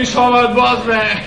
kis halad, bazd meg!